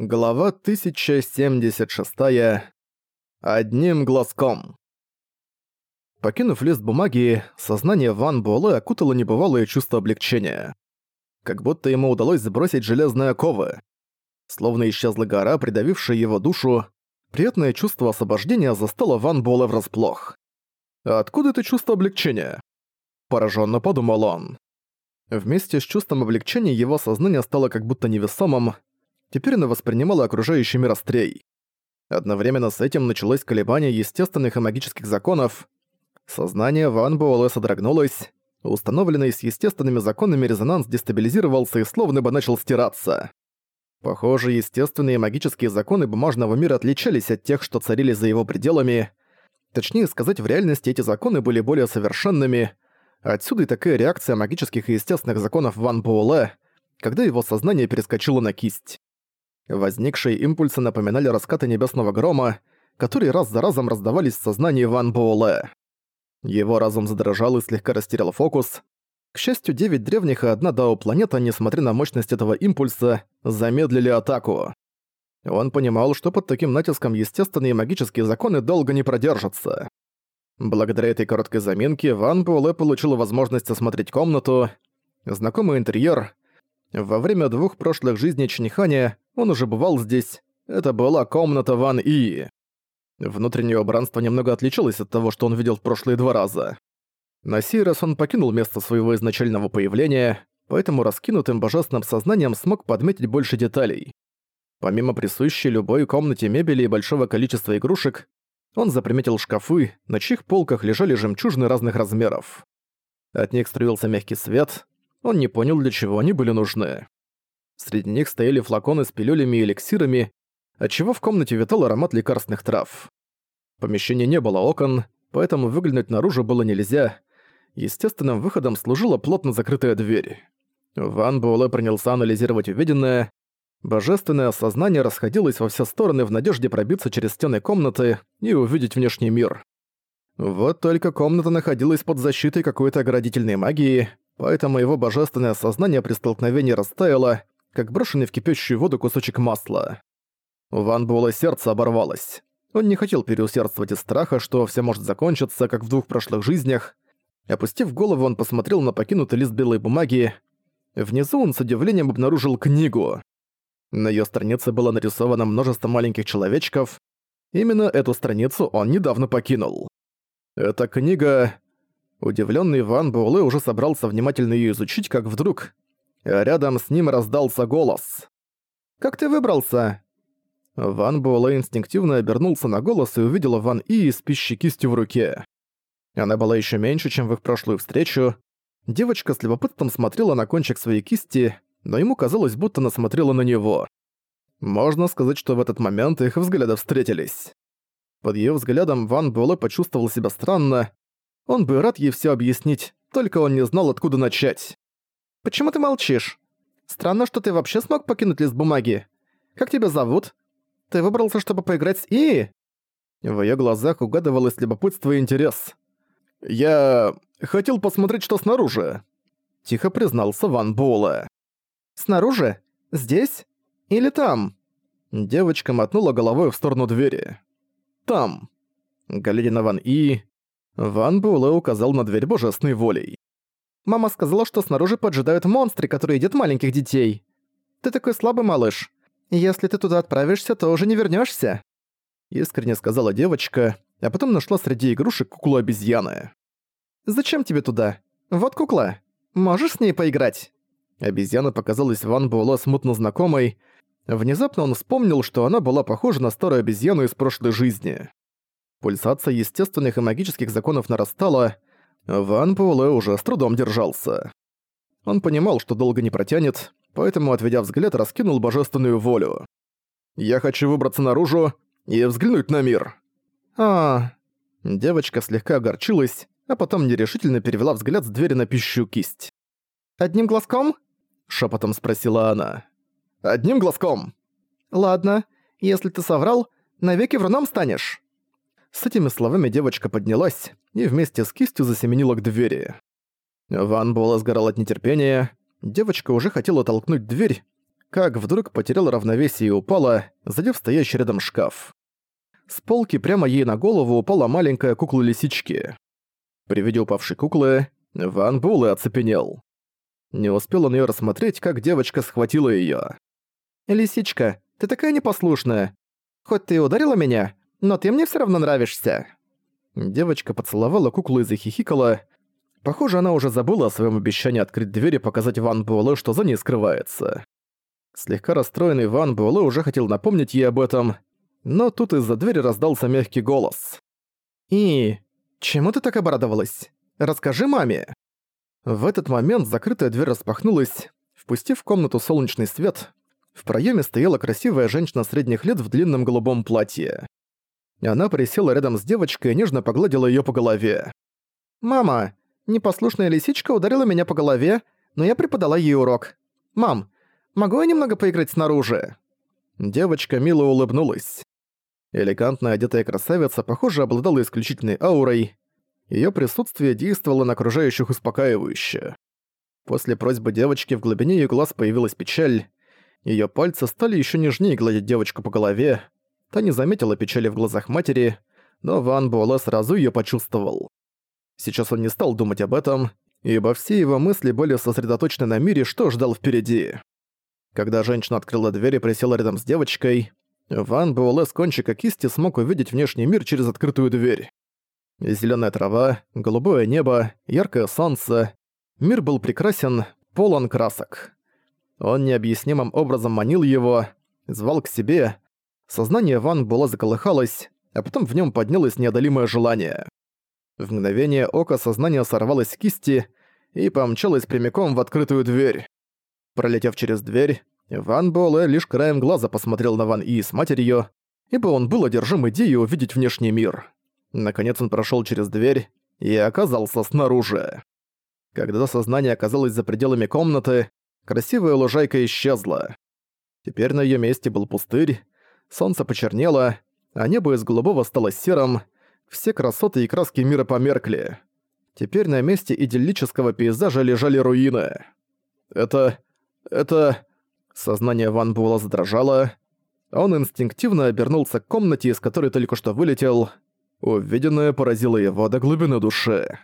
Глава 1076. Одним глазком. Покинув лист бумаги, сознание Ван Буэлэ окутало небывалое чувство облегчения. Как будто ему удалось сбросить железные оковы. Словно исчезла гора, придавившая его душу, приятное чувство освобождения застало Ван Буэлэ врасплох. «А откуда это чувство облегчения?» Пораженно подумал он. Вместе с чувством облегчения его сознание стало как будто невесомым, теперь она воспринимала окружающий мир острей. Одновременно с этим началось колебание естественных и магических законов. Сознание Ван Буэлэ содрогнулось, установленный с естественными законами резонанс дестабилизировался и словно бы начал стираться. Похоже, естественные и магические законы бумажного мира отличались от тех, что царили за его пределами. Точнее сказать, в реальности эти законы были более совершенными. Отсюда и такая реакция магических и естественных законов Ван Буэлэ, когда его сознание перескочило на кисть. Возникшие импульсы напоминали раскаты небесного грома, которые раз за разом раздавались в сознании Ван Буэлэ. Его разум задрожал и слегка растерял фокус. К счастью, девять древних и одна Дао-планета, несмотря на мощность этого импульса, замедлили атаку. Он понимал, что под таким натиском естественные магические законы долго не продержатся. Благодаря этой короткой заминке Ван Буэлэ получил возможность осмотреть комнату. Знакомый интерьер. Во время двух прошлых жизней Чиниханя он уже бывал здесь. Это была комната Ван И. Внутреннее убранство немного отличалось от того, что он видел в прошлые два раза. На сей раз он покинул место своего изначального появления, поэтому раскинутым божественным сознанием смог подметить больше деталей. Помимо присущей любой комнате мебели и большого количества игрушек, он заприметил шкафы, на чьих полках лежали жемчужины разных размеров. От них струился мягкий свет, он не понял, для чего они были нужны. Среди них стояли флаконы с пилюлями и эликсирами, отчего в комнате витал аромат лекарственных трав. В помещении не было окон, поэтому выглянуть наружу было нельзя. Естественным выходом служила плотно закрытая дверь. Ван Буэлэ принялся анализировать увиденное. Божественное сознание расходилось во все стороны в надежде пробиться через стены комнаты и увидеть внешний мир. Вот только комната находилась под защитой какой-то оградительной магии, поэтому его божественное сознание при столкновении растаяло, как брошенный в кипящую воду кусочек масла. У Ван Буэлла сердце оборвалось. Он не хотел переусердствовать из страха, что все может закончиться, как в двух прошлых жизнях. Опустив голову, он посмотрел на покинутый лист белой бумаги. Внизу он с удивлением обнаружил книгу. На её странице было нарисовано множество маленьких человечков. Именно эту страницу он недавно покинул. Эта книга... Удивлённый Ван Буэлэ уже собрался внимательно её изучить, как вдруг Рядом с ним раздался голос. «Как ты выбрался?» Ван Буэлэ инстинктивно обернулся на голос и увидел Ван И с пищей кистью в руке. Она была еще меньше, чем в их прошлую встречу. Девочка с любопытством смотрела на кончик своей кисти, но ему казалось, будто она смотрела на него. Можно сказать, что в этот момент их взгляды встретились. Под ее взглядом Ван Буэлэ почувствовал себя странно. Он бы рад ей все объяснить, только он не знал, откуда начать. Почему ты молчишь? Странно, что ты вообще смог покинуть лист бумаги. Как тебя зовут? Ты выбрался, чтобы поиграть с И? В её глазах угадывалось любопытство и интерес. «Я... хотел посмотреть, что снаружи», — тихо признался Ван Буэлэ. «Снаружи? Здесь? Или там?» Девочка мотнула головой в сторону двери. «Там». Глядя Ван И, Ван Буэлэ указал на дверь божественной волей. Мама сказала, что снаружи поджидают монстры, которые едят маленьких детей. Ты такой слабый малыш. Если ты туда отправишься, то уже не вернешься. Искренне сказала девочка, а потом нашла среди игрушек куклу-обезьяны. «Зачем тебе туда? Вот кукла. Можешь с ней поиграть?» Обезьяна показалась Ван Буэлло смутно знакомой. Внезапно он вспомнил, что она была похожа на старую обезьяну из прошлой жизни. Пульсация естественных и магических законов нарастала, Ван Пауле уже с трудом держался. Он понимал, что долго не протянет, поэтому, отведя взгляд, раскинул божественную волю. «Я хочу выбраться наружу и взглянуть на мир». «А...» Девочка слегка огорчилась, а потом нерешительно перевела взгляд с двери на пищу кисть. «Одним глазком?» — шепотом спросила она. «Одним глазком?» «Ладно, если ты соврал, навеки вруном станешь». С этими словами девочка поднялась и вместе с кистью засеменила к двери. Ван Буэлэ сгорал от нетерпения. Девочка уже хотела толкнуть дверь, как вдруг потеряла равновесие и упала, задев стоящий рядом шкаф. С полки прямо ей на голову упала маленькая кукла лисички. При виде упавшей куклы Ван Буэлэ оцепенел. Не успел он её рассмотреть, как девочка схватила её. «Лисичка, ты такая непослушная. Хоть ты и ударила меня, но ты мне всё равно нравишься». Девочка поцеловала куклу и захихикала. Похоже, она уже забыла о своём обещании открыть дверь и показать Ван Буэлэ, что за ней скрывается. Слегка расстроенный Ван Буэлэ уже хотел напомнить ей об этом, но тут из-за двери раздался мягкий голос. «И... чему ты так обрадовалась? Расскажи маме!» В этот момент закрытая дверь распахнулась, впустив в комнату солнечный свет. В проеме стояла красивая женщина средних лет в длинном голубом платье. Она присела рядом с девочкой и нежно погладила её по голове. «Мама, непослушная лисичка ударила меня по голове, но я преподала ей урок. Мам, могу я немного поиграть снаружи?» Девочка мило улыбнулась. Элегантная одетая красавица, похоже, обладала исключительной аурой. Её присутствие действовало на окружающих успокаивающе. После просьбы девочки в глубине её глаз появилась печаль. Её пальцы стали ещё нежнее гладить девочку по голове. Та не заметила печали в глазах матери, но Ван Буэлэ сразу её почувствовал. Сейчас он не стал думать об этом, ибо все его мысли были сосредоточены на мире, что ждал впереди. Когда женщина открыла дверь и присела рядом с девочкой, Ван Буэлэ с кончика кисти смог увидеть внешний мир через открытую дверь. Зелёная трава, голубое небо, яркое солнце. Мир был прекрасен, полон красок. Он необъяснимым образом манил его, звал к себе. Сознание Ван Буэлэ заколыхалось, а потом в нём поднялось неодолимое желание. В мгновение ока сознание сорвалось с кисти и помчалось прямиком в открытую дверь. Пролетев через дверь, Ван Буэлэ лишь краем глаза посмотрел на Ван И с матерью, ибо он был одержим идеей увидеть внешний мир. Наконец он прошёл через дверь и оказался снаружи. Когда сознание оказалось за пределами комнаты, красивая лужайка исчезла. Теперь на её месте был пустырь, солнце почернело, а небо из голубого стало серым, все красоты и краски мира померкли. Теперь на месте идиллического пейзажа лежали руины. Это... это... Сознание Ван Буэлла задрожало. Он инстинктивно обернулся к комнате, из которой только что вылетел. Увиденное поразило его до глубины души.